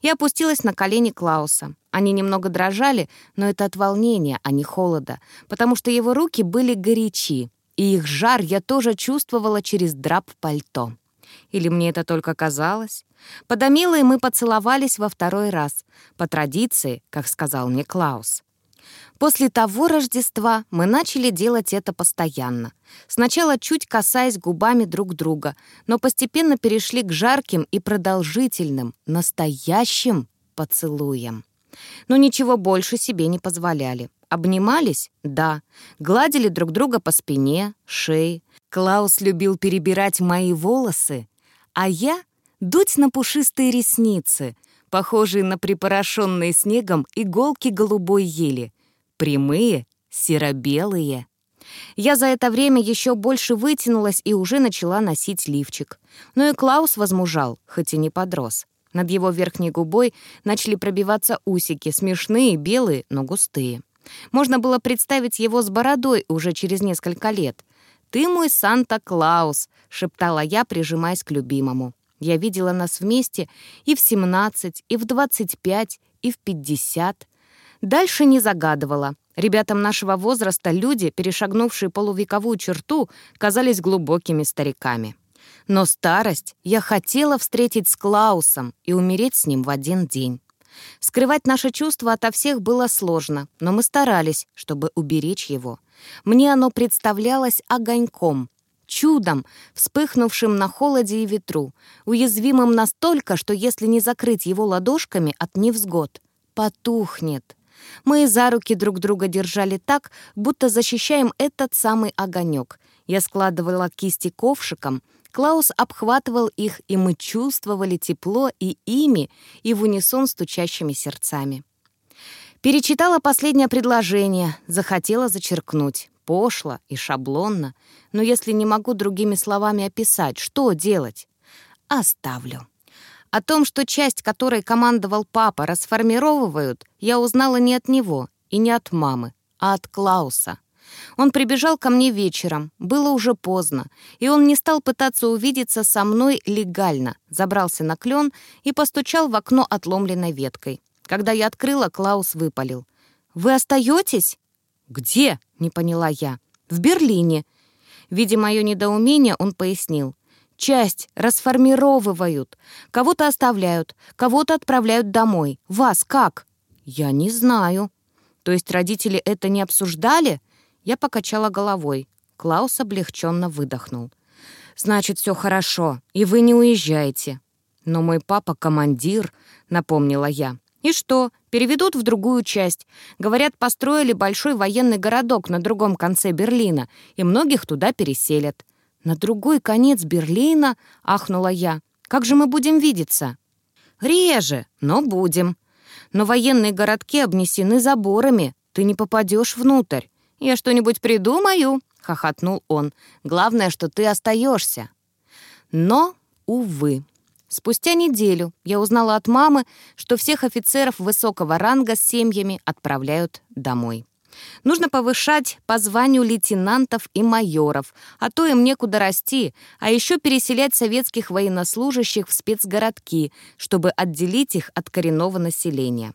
Я опустилась на колени Клауса. Они немного дрожали, но это от волнения, а не холода, потому что его руки были горячи, и их жар я тоже чувствовала через драп пальто. Или мне это только казалось? Подомилые мы поцеловались во второй раз, по традиции, как сказал мне Клаус. После того Рождества мы начали делать это постоянно. Сначала чуть касаясь губами друг друга, но постепенно перешли к жарким и продолжительным, настоящим поцелуям. Но ничего больше себе не позволяли. Обнимались? Да. Гладили друг друга по спине, шее. Клаус любил перебирать мои волосы, а я — дуть на пушистые ресницы, похожие на припорошенные снегом иголки голубой ели — Прямые, серо-белые. Я за это время еще больше вытянулась и уже начала носить лифчик. Но и Клаус возмужал, хоть и не подрос. Над его верхней губой начали пробиваться усики, смешные, белые, но густые. Можно было представить его с бородой уже через несколько лет. «Ты мой Санта-Клаус», — шептала я, прижимаясь к любимому. Я видела нас вместе и в 17, и в 25, и в 50. Дальше не загадывала. Ребятам нашего возраста люди, перешагнувшие полувековую черту, казались глубокими стариками. Но старость я хотела встретить с Клаусом и умереть с ним в один день. Скрывать наши чувства ото всех было сложно, но мы старались, чтобы уберечь его. Мне оно представлялось огоньком, чудом, вспыхнувшим на холоде и ветру, уязвимым настолько, что если не закрыть его ладошками от невзгод, потухнет. Мы за руки друг друга держали так, будто защищаем этот самый огонек. Я складывала кисти ковшиком, Клаус обхватывал их, и мы чувствовали тепло и ими, и в унисон стучащими сердцами. Перечитала последнее предложение, захотела зачеркнуть. Пошло и шаблонно. Но если не могу другими словами описать, что делать? Оставлю. О том, что часть, которой командовал папа, расформировывают, я узнала не от него и не от мамы, а от Клауса. Он прибежал ко мне вечером, было уже поздно, и он не стал пытаться увидеться со мной легально, забрался на клен и постучал в окно отломленной веткой. Когда я открыла, Клаус выпалил. «Вы остаетесь?» «Где?» — не поняла я. «В Берлине». Видя мое недоумение, он пояснил. «Часть расформировывают. Кого-то оставляют, кого-то отправляют домой. Вас как?» «Я не знаю». «То есть родители это не обсуждали?» Я покачала головой. Клаус облегченно выдохнул. «Значит, все хорошо, и вы не уезжаете». «Но мой папа командир», — напомнила я. «И что? Переведут в другую часть. Говорят, построили большой военный городок на другом конце Берлина, и многих туда переселят». «На другой конец Берлина?» — ахнула я. «Как же мы будем видеться?» «Реже, но будем. Но военные городки обнесены заборами. Ты не попадешь внутрь. Я что-нибудь придумаю», — хохотнул он. «Главное, что ты остаешься». Но, увы. Спустя неделю я узнала от мамы, что всех офицеров высокого ранга с семьями отправляют домой. Нужно повышать по званию лейтенантов и майоров, а то им некуда расти, а еще переселять советских военнослужащих в спецгородки, чтобы отделить их от коренного населения.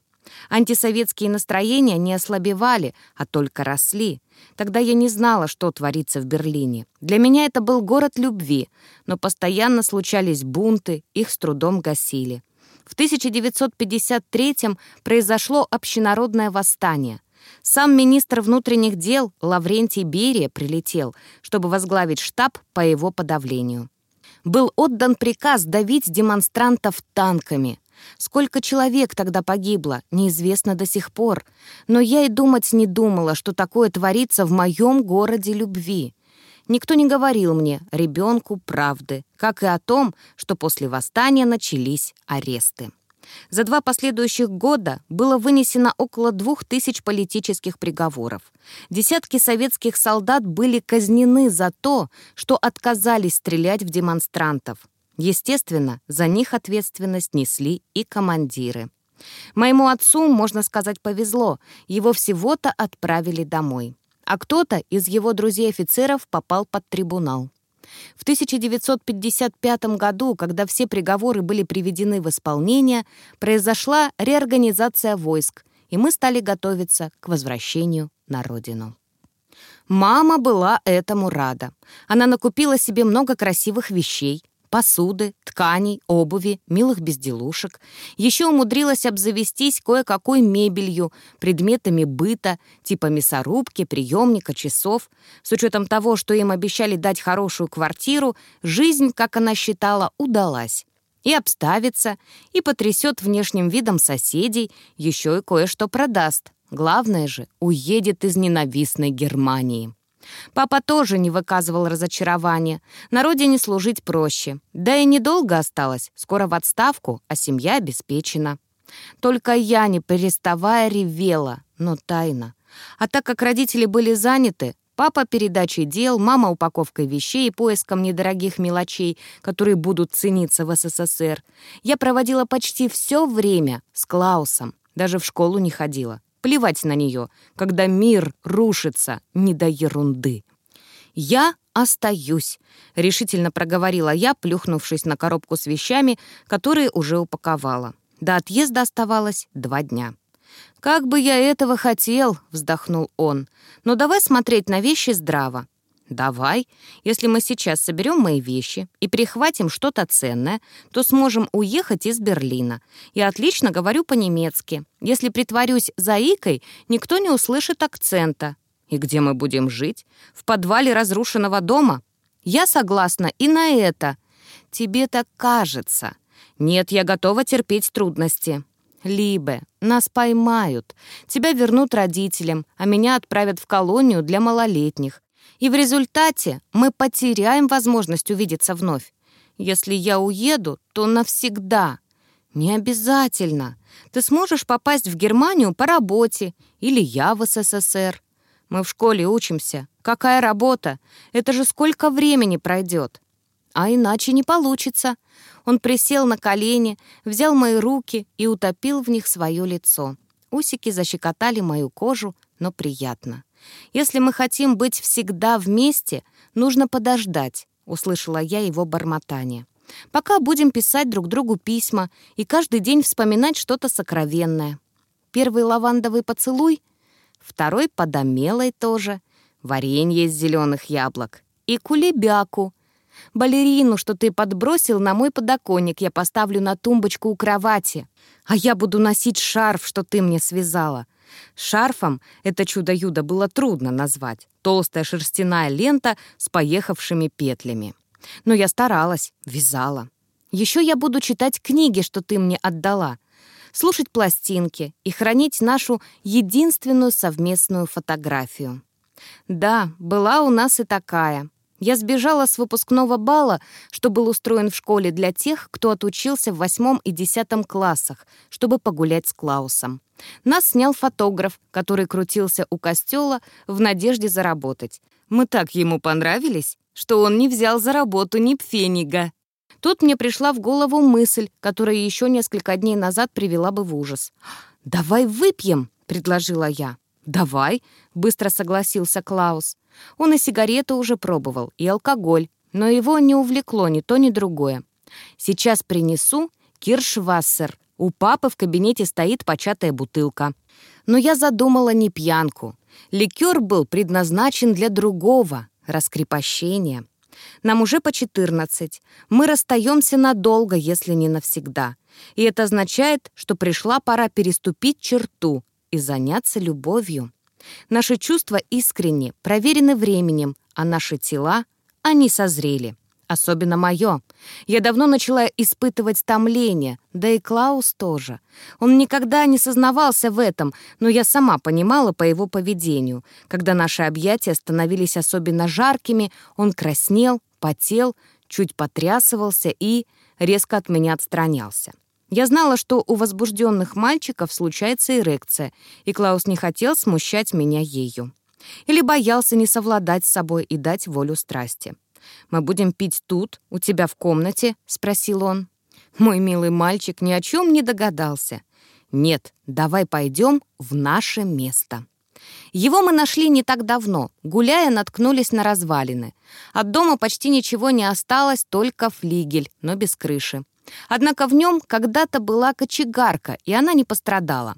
Антисоветские настроения не ослабевали, а только росли. Тогда я не знала, что творится в Берлине. Для меня это был город любви, но постоянно случались бунты, их с трудом гасили. В 1953-м произошло общенародное восстание. Сам министр внутренних дел Лаврентий Берия прилетел, чтобы возглавить штаб по его подавлению. Был отдан приказ давить демонстрантов танками. Сколько человек тогда погибло, неизвестно до сих пор. Но я и думать не думала, что такое творится в моем городе любви. Никто не говорил мне, ребенку, правды, как и о том, что после восстания начались аресты. За два последующих года было вынесено около двух тысяч политических приговоров. Десятки советских солдат были казнены за то, что отказались стрелять в демонстрантов. Естественно, за них ответственность несли и командиры. Моему отцу, можно сказать, повезло. Его всего-то отправили домой. А кто-то из его друзей-офицеров попал под трибунал. В 1955 году, когда все приговоры были приведены в исполнение, произошла реорганизация войск, и мы стали готовиться к возвращению на родину. Мама была этому рада. Она накупила себе много красивых вещей, посуды, тканей, обуви, милых безделушек. Еще умудрилась обзавестись кое-какой мебелью, предметами быта, типа мясорубки, приемника, часов. С учетом того, что им обещали дать хорошую квартиру, жизнь, как она считала, удалась. И обставится, и потрясет внешним видом соседей, еще и кое-что продаст. Главное же, уедет из ненавистной Германии. Папа тоже не выказывал разочарования. На родине служить проще. Да и недолго осталось. Скоро в отставку, а семья обеспечена. Только я, не переставая, ревела, но тайно. А так как родители были заняты, папа передачей дел, мама упаковкой вещей и поиском недорогих мелочей, которые будут цениться в СССР, я проводила почти все время с Клаусом, даже в школу не ходила. Плевать на нее, когда мир рушится, не до ерунды. «Я остаюсь», — решительно проговорила я, плюхнувшись на коробку с вещами, которые уже упаковала. До отъезда оставалось два дня. «Как бы я этого хотел», — вздохнул он. «Но давай смотреть на вещи здраво. «Давай. Если мы сейчас соберем мои вещи и прихватим что-то ценное, то сможем уехать из Берлина. Я отлично говорю по-немецки. Если притворюсь заикой, никто не услышит акцента. И где мы будем жить? В подвале разрушенного дома? Я согласна и на это. Тебе так кажется. Нет, я готова терпеть трудности». «Либе, нас поймают. Тебя вернут родителям, а меня отправят в колонию для малолетних. И в результате мы потеряем возможность увидеться вновь. Если я уеду, то навсегда. Не обязательно. Ты сможешь попасть в Германию по работе или я в СССР. Мы в школе учимся. Какая работа? Это же сколько времени пройдет? А иначе не получится. Он присел на колени, взял мои руки и утопил в них свое лицо. Усики защекотали мою кожу, но приятно. Если мы хотим быть всегда вместе, нужно подождать», — услышала я его бормотание. «Пока будем писать друг другу письма и каждый день вспоминать что-то сокровенное. Первый лавандовый поцелуй, второй подомелой тоже, варенье из зеленых яблок и кулебяку. Балерину, что ты подбросил на мой подоконник, я поставлю на тумбочку у кровати. А я буду носить шарф, что ты мне связала. Шарфом это чудо-юдо было трудно назвать. Толстая шерстяная лента с поехавшими петлями. Но я старалась, вязала. Еще я буду читать книги, что ты мне отдала, слушать пластинки и хранить нашу единственную совместную фотографию. Да, была у нас и такая. Я сбежала с выпускного бала, что был устроен в школе для тех, кто отучился в восьмом и десятом классах, чтобы погулять с Клаусом. Нас снял фотограф, который крутился у костела в надежде заработать. Мы так ему понравились, что он не взял за работу ни пфенига. Тут мне пришла в голову мысль, которая еще несколько дней назад привела бы в ужас. «Давай выпьем», — предложила я. «Давай», — быстро согласился Клаус. Он и сигареты уже пробовал, и алкоголь, но его не увлекло ни то, ни другое. «Сейчас принесу киршвассер. У папы в кабинете стоит початая бутылка». Но я задумала не пьянку. Ликер был предназначен для другого — раскрепощения. Нам уже по 14. Мы расстаемся надолго, если не навсегда. И это означает, что пришла пора переступить черту и заняться любовью. Наши чувства искренни, проверены временем, а наши тела, они созрели. Особенно мое. Я давно начала испытывать томление, да и Клаус тоже. Он никогда не сознавался в этом, но я сама понимала по его поведению. Когда наши объятия становились особенно жаркими, он краснел, потел, чуть потрясывался и резко от меня отстранялся. Я знала, что у возбужденных мальчиков случается эрекция, и Клаус не хотел смущать меня ею. Или боялся не совладать с собой и дать волю страсти. «Мы будем пить тут, у тебя в комнате?» — спросил он. Мой милый мальчик ни о чем не догадался. «Нет, давай пойдем в наше место». Его мы нашли не так давно. Гуляя, наткнулись на развалины. От дома почти ничего не осталось, только флигель, но без крыши. Однако в нем когда-то была кочегарка, и она не пострадала.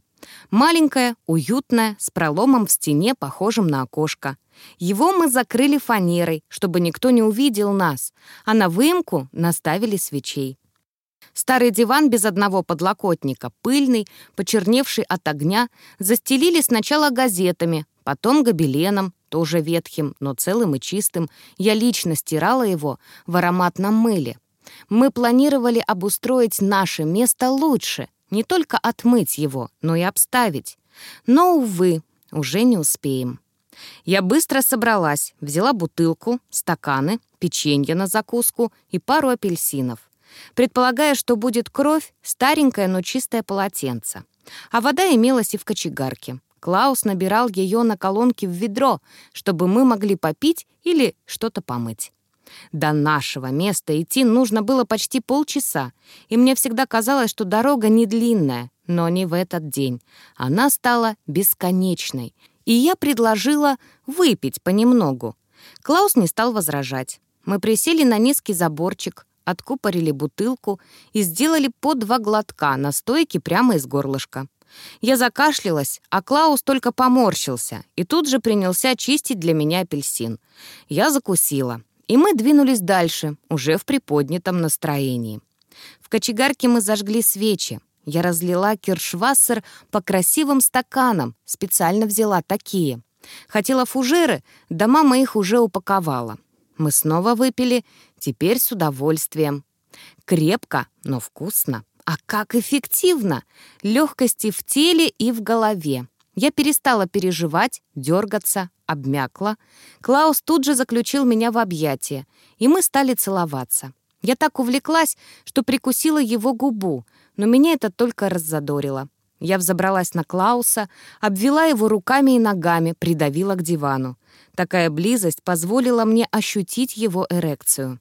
Маленькая, уютная, с проломом в стене, похожим на окошко. Его мы закрыли фанерой, чтобы никто не увидел нас, а на выемку наставили свечей. Старый диван без одного подлокотника, пыльный, почерневший от огня, застелили сначала газетами, потом гобеленом, тоже ветхим, но целым и чистым. Я лично стирала его в ароматном мыле. Мы планировали обустроить наше место лучше, не только отмыть его, но и обставить. Но, увы, уже не успеем. Я быстро собралась, взяла бутылку, стаканы, печенье на закуску и пару апельсинов. Предполагая, что будет кровь, старенькое, но чистое полотенце. А вода имелась и в кочегарке. Клаус набирал ее на колонке в ведро, чтобы мы могли попить или что-то помыть. До нашего места идти нужно было почти полчаса, и мне всегда казалось, что дорога не длинная, но не в этот день. Она стала бесконечной, и я предложила выпить понемногу. Клаус не стал возражать. Мы присели на низкий заборчик, откупорили бутылку и сделали по два глотка на стойке прямо из горлышка. Я закашлялась, а Клаус только поморщился и тут же принялся чистить для меня апельсин. Я закусила. И мы двинулись дальше, уже в приподнятом настроении. В кочегарке мы зажгли свечи. Я разлила киршвассер по красивым стаканам, специально взяла такие. Хотела фужеры, да мама их уже упаковала. Мы снова выпили, теперь с удовольствием. Крепко, но вкусно. А как эффективно! Легкости в теле и в голове. Я перестала переживать, дергаться, обмякла. Клаус тут же заключил меня в объятия, и мы стали целоваться. Я так увлеклась, что прикусила его губу, но меня это только раззадорило. Я взобралась на Клауса, обвела его руками и ногами, придавила к дивану. Такая близость позволила мне ощутить его эрекцию.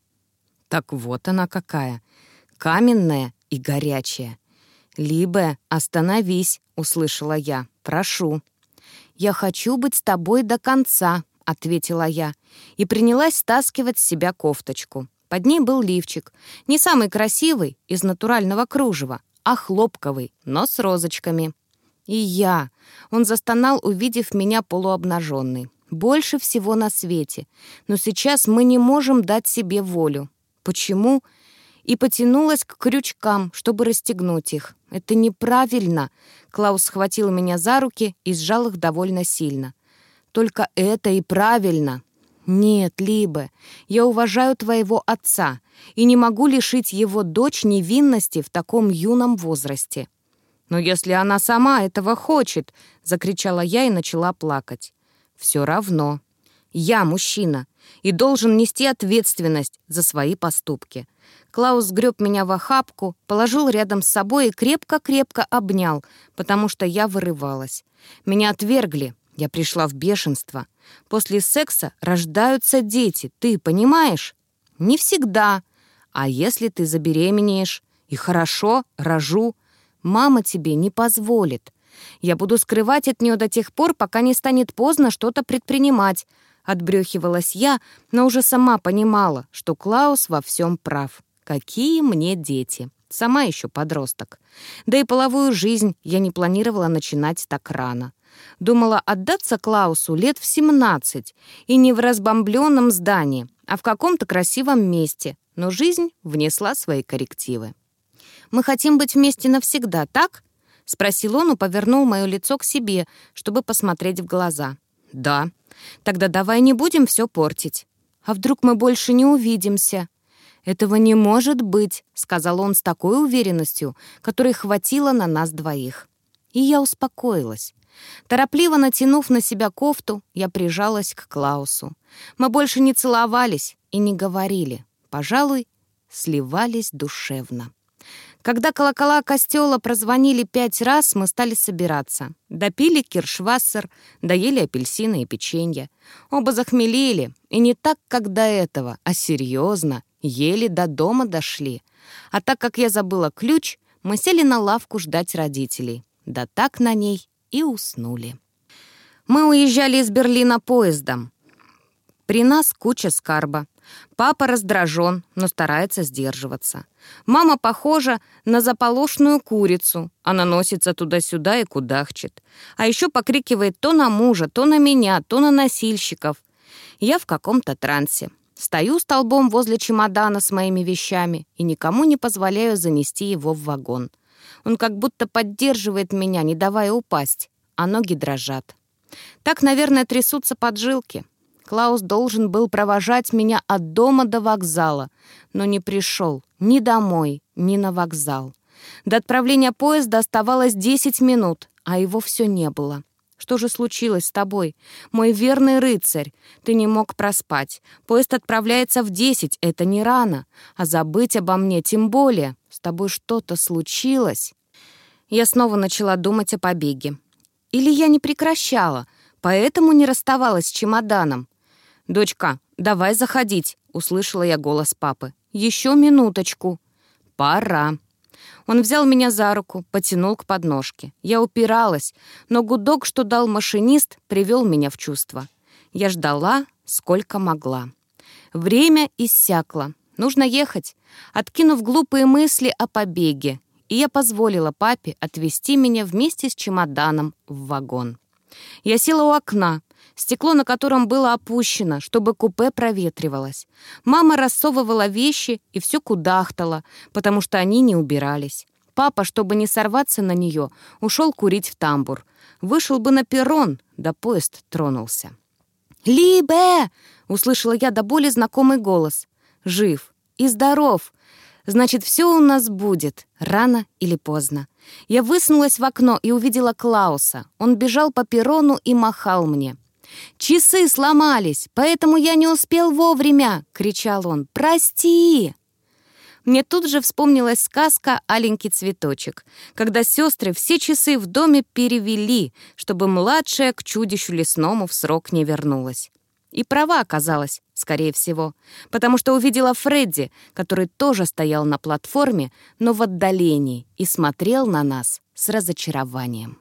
Так вот она какая. Каменная и горячая. «Либо остановись», — услышала я. «Прошу». «Я хочу быть с тобой до конца», — ответила я, и принялась стаскивать с себя кофточку. Под ней был лифчик, не самый красивый, из натурального кружева, а хлопковый, но с розочками. И я. Он застонал, увидев меня полуобнаженный. Больше всего на свете. Но сейчас мы не можем дать себе волю. Почему? И потянулась к крючкам, чтобы расстегнуть их. Это неправильно. Клаус схватил меня за руки и сжал их довольно сильно. Только это и правильно. Нет, Либе, я уважаю твоего отца и не могу лишить его дочь невинности в таком юном возрасте. «Но если она сама этого хочет!» — закричала я и начала плакать. «Все равно. Я мужчина и должен нести ответственность за свои поступки». Клаус сгреб меня в охапку, положил рядом с собой и крепко-крепко обнял, потому что я вырывалась. Меня отвергли, я пришла в бешенство. После секса рождаются дети, ты понимаешь? Не всегда. А если ты забеременеешь? И хорошо, рожу. Мама тебе не позволит. Я буду скрывать от нее до тех пор, пока не станет поздно что-то предпринимать. Отбрехивалась я, но уже сама понимала, что Клаус во всем прав. Какие мне дети. Сама еще подросток. Да и половую жизнь я не планировала начинать так рано. Думала отдаться Клаусу лет в 17 и не в разбомбленном здании, а в каком-то красивом месте. Но жизнь внесла свои коррективы. Мы хотим быть вместе навсегда, так?» — спросил он и повернул мое лицо к себе, чтобы посмотреть в глаза. «Да. Тогда давай не будем все портить. А вдруг мы больше не увидимся?» «Этого не может быть», — сказал он с такой уверенностью, которой хватило на нас двоих. И я успокоилась. Торопливо натянув на себя кофту, я прижалась к Клаусу. Мы больше не целовались и не говорили. Пожалуй, сливались душевно. Когда колокола костела прозвонили пять раз, мы стали собираться. Допили киршвассер, доели апельсины и печенье. Оба захмелели, и не так, как до этого, а серьезно, еле до дома дошли. А так как я забыла ключ, мы сели на лавку ждать родителей. Да так на ней и уснули. Мы уезжали из Берлина поездом. При нас куча скарба. Папа раздражен, но старается сдерживаться. Мама похожа на заполошную курицу. Она носится туда-сюда и кудахчет. А еще покрикивает то на мужа, то на меня, то на носильщиков. Я в каком-то трансе. Стою столбом возле чемодана с моими вещами и никому не позволяю занести его в вагон. Он как будто поддерживает меня, не давая упасть, а ноги дрожат. Так, наверное, трясутся поджилки. Клаус должен был провожать меня от дома до вокзала, но не пришел ни домой, ни на вокзал. До отправления поезда оставалось 10 минут, а его все не было. Что же случилось с тобой? Мой верный рыцарь, ты не мог проспать. Поезд отправляется в 10, это не рано. А забыть обо мне тем более. С тобой что-то случилось? Я снова начала думать о побеге. Или я не прекращала, поэтому не расставалась с чемоданом. «Дочка, давай заходить», — услышала я голос папы. «Еще минуточку». «Пора». Он взял меня за руку, потянул к подножке. Я упиралась, но гудок, что дал машинист, привел меня в чувство. Я ждала, сколько могла. Время иссякло. Нужно ехать. Откинув глупые мысли о побеге, и я позволила папе отвезти меня вместе с чемоданом в вагон. Я села у окна, стекло на котором было опущено, чтобы купе проветривалось. Мама рассовывала вещи и все кудахтала, потому что они не убирались. Папа, чтобы не сорваться на нее, ушел курить в тамбур. Вышел бы на перрон, да поезд тронулся. «Либе!» — услышала я до боли знакомый голос. «Жив и здоров!» Значит, все у нас будет, рано или поздно. Я высунулась в окно и увидела Клауса. Он бежал по перрону и махал мне. «Часы сломались, поэтому я не успел вовремя!» — кричал он. «Прости!» Мне тут же вспомнилась сказка «Аленький цветочек», когда сестры все часы в доме перевели, чтобы младшая к чудищу лесному в срок не вернулась. И права оказалась, скорее всего, потому что увидела Фредди, который тоже стоял на платформе, но в отдалении и смотрел на нас с разочарованием.